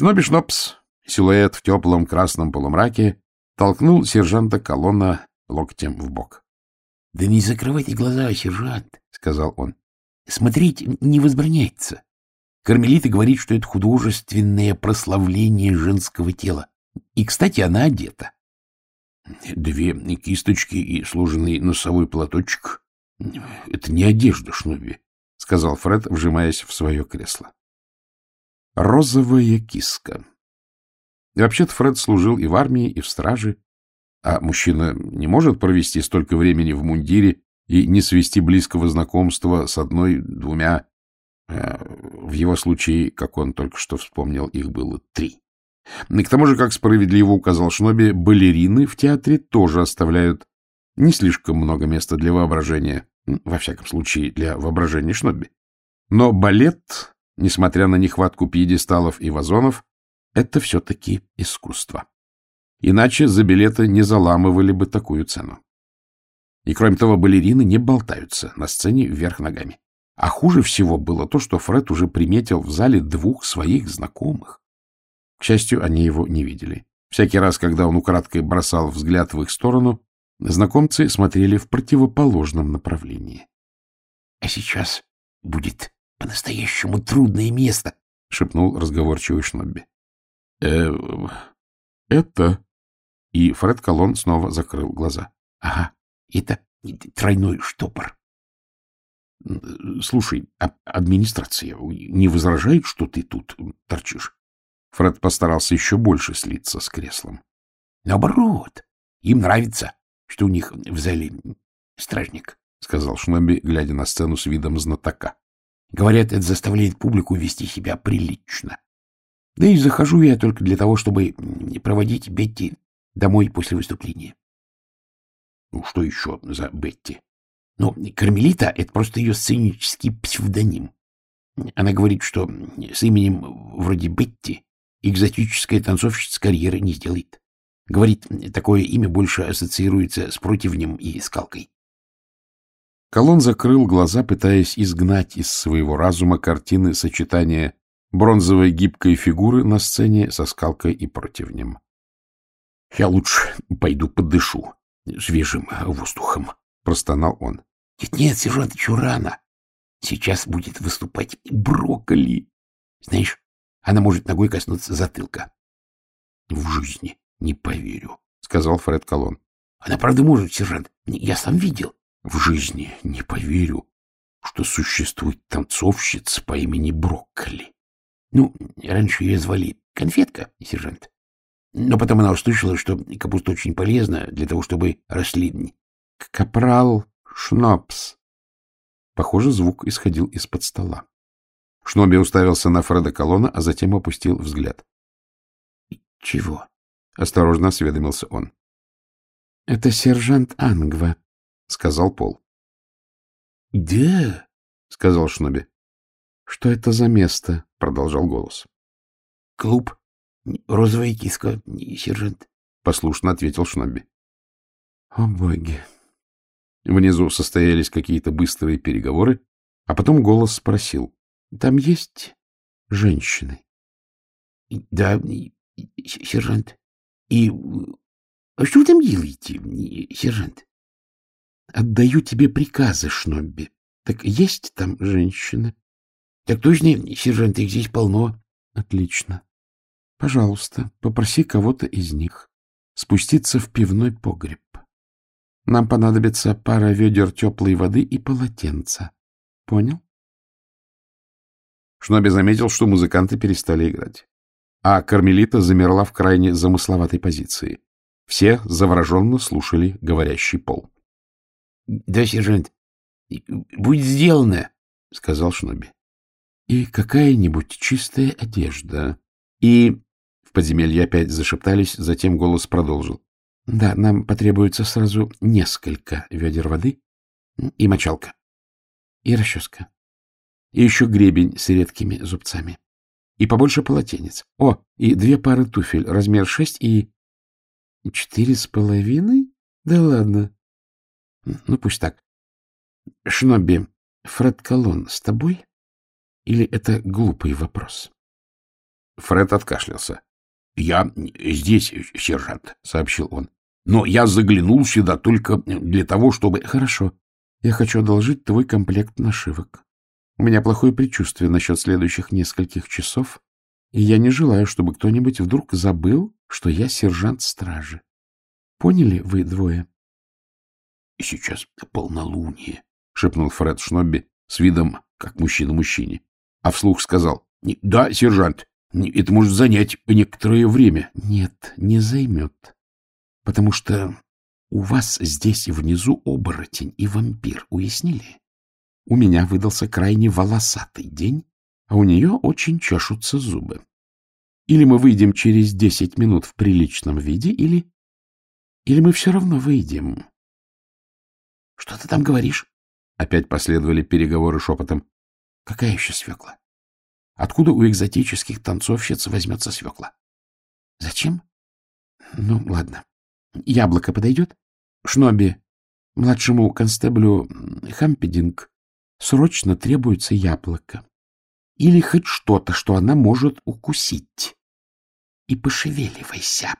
Шноби Шнопс, силуэт в теплом красном полумраке, толкнул сержанта колонна локтем в бок. — Да не закрывайте глаза, сержант, — сказал он. — Смотреть не возбраняется. Кармелита говорит, что это художественное прославление женского тела. И, кстати, она одета. Две кисточки и сложенный носовой платочек — это не одежда, Шноби, — сказал Фред, вжимаясь в свое кресло. Розовая киска. Вообще-то Фред служил и в армии, и в страже, а мужчина не может провести столько времени в мундире и не свести близкого знакомства с одной-двумя Э, в его случае, как он только что вспомнил, их было три. И к тому же, как справедливо указал Шноби, балерины в театре тоже оставляют не слишком много места для воображения, во всяком случае, для воображения Шноби. Но балет, несмотря на нехватку пьедесталов и вазонов, это все-таки искусство. Иначе за билеты не заламывали бы такую цену. И кроме того, балерины не болтаются на сцене вверх ногами. А хуже всего было то, что Фред уже приметил в зале двух своих знакомых. К счастью, они его не видели. Всякий раз, когда он украдкой бросал взгляд в их сторону, знакомцы смотрели в противоположном направлении. — А сейчас будет по-настоящему трудное место, — шепнул разговорчивый Шнобби. «Э, — Это... И Фред Колон снова закрыл глаза. — Ага, это тройной штопор. — Слушай, а администрация не возражает, что ты тут торчишь? Фред постарался еще больше слиться с креслом. — Наоборот, им нравится, что у них в зале стражник, — сказал Шноби, глядя на сцену с видом знатока. — Говорят, это заставляет публику вести себя прилично. Да и захожу я только для того, чтобы проводить Бетти домой после выступления. — Ну, что еще за Бетти? Но Кармелита — это просто ее сценический псевдоним. Она говорит, что с именем вроде Бетти экзотическая танцовщица карьеры не сделает. Говорит, такое имя больше ассоциируется с противнем и скалкой. Колон закрыл глаза, пытаясь изгнать из своего разума картины сочетания бронзовой гибкой фигуры на сцене со скалкой и противнем. — Я лучше пойду подышу свежим воздухом, — простонал он. Нет, нет, сержант, еще рано. Сейчас будет выступать брокколи. Знаешь, она может ногой коснуться затылка. — В жизни не поверю, — сказал Фред Колон. — Она правда может, сержант. Я сам видел. — В жизни не поверю, что существует танцовщица по имени Брокколи. — Ну, раньше ее звали Конфетка, сержант. Но потом она услышала, что капуста очень полезна для того, чтобы росли... — Капрал Шнопс. Похоже, звук исходил из-под стола. Шноби уставился на Фреда Колона, а затем опустил взгляд. — Чего? — осторожно осведомился он. — Это сержант Ангва, — сказал Пол. — Да, — сказал Шноби. — Что это за место? — продолжал голос. — Клуб. Розовая киска, сержант, — послушно ответил Шноби. — О, боги! Внизу состоялись какие-то быстрые переговоры, а потом голос спросил. — Там есть женщины? — Да, сержант. И а что вы там делаете, сержант? — Отдаю тебе приказы, Шнобби. Так есть там женщины? — Так точно, сержант, их здесь полно. — Отлично. Пожалуйста, попроси кого-то из них спуститься в пивной погреб. Нам понадобится пара ведер теплой воды и полотенца. Понял? Шноби заметил, что музыканты перестали играть. А Кармелита замерла в крайне замысловатой позиции. Все завороженно слушали говорящий пол. — Да, сержант, будет сделано, — сказал Шноби. — И какая-нибудь чистая одежда. И... В подземелье опять зашептались, затем голос продолжил. Да, нам потребуется сразу несколько ведер воды и мочалка, и расческа, и еще гребень с редкими зубцами, и побольше полотенец. О, и две пары туфель, размер шесть и... Четыре с половиной? Да ладно. Ну, пусть так. Шнобби, Фред Колон с тобой? Или это глупый вопрос? Фред откашлялся. — Я здесь, сержант, — сообщил он. — Но я заглянул сюда только для того, чтобы... — Хорошо. Я хочу одолжить твой комплект нашивок. У меня плохое предчувствие насчет следующих нескольких часов, и я не желаю, чтобы кто-нибудь вдруг забыл, что я сержант стражи. Поняли вы двое? — Сейчас полнолуние, — шепнул Фред Шнобби с видом, как мужчина мужчине, а вслух сказал. — Да, сержант, это может занять некоторое время. — Нет, не займет, потому что у вас здесь внизу оборотень и вампир, уяснили? У меня выдался крайне волосатый день, а у нее очень чешутся зубы. Или мы выйдем через десять минут в приличном виде, или... Или мы все равно выйдем. — Что ты там говоришь? Опять последовали переговоры шепотом. — Какая еще свекла? Откуда у экзотических танцовщиц возьмется свекла? — Зачем? — Ну, ладно. Яблоко подойдет? Шноби, младшему констеблю Хампединг, срочно требуется яблоко. Или хоть что-то, что она может укусить. И пошевеливайся.